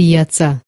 пиаца